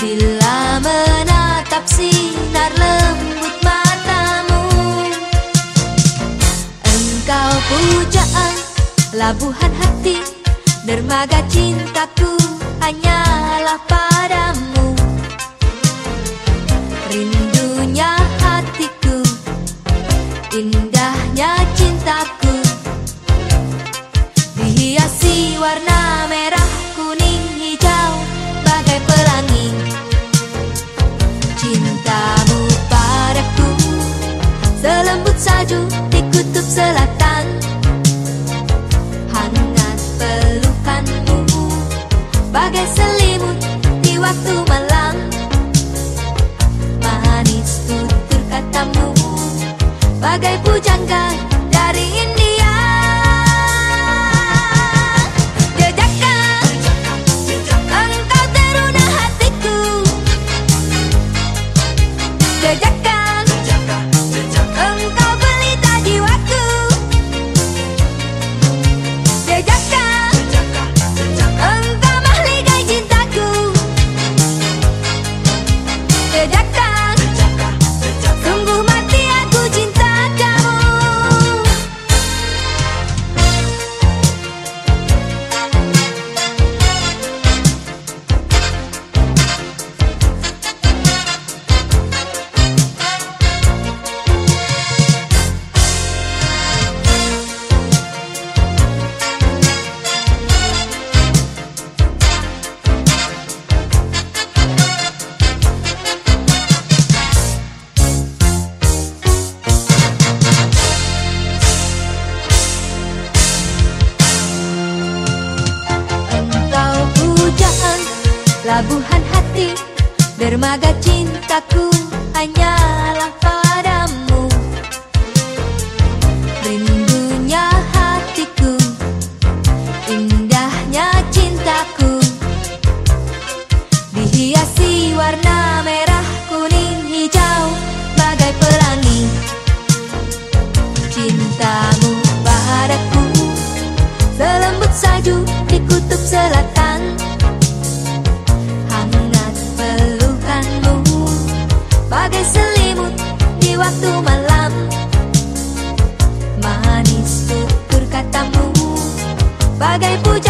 Bila menatap sinar lembut matamu Engkau pujaan labuhan hati. Dermaga cintaku hanyalah padamu. Rindunya hatiku Indahnya cintaku. Dihiasi warna merah Bagai pujangga labuhan hati. Dermaga cintaku hanyalah padamu. Rindunya hatiku Indahnya cintaku. Dihiasi warna merah kuning hijau Bagai pelangi. Cintamu padaku Selembut salju di kutub selatan Manis katamu. Bagai India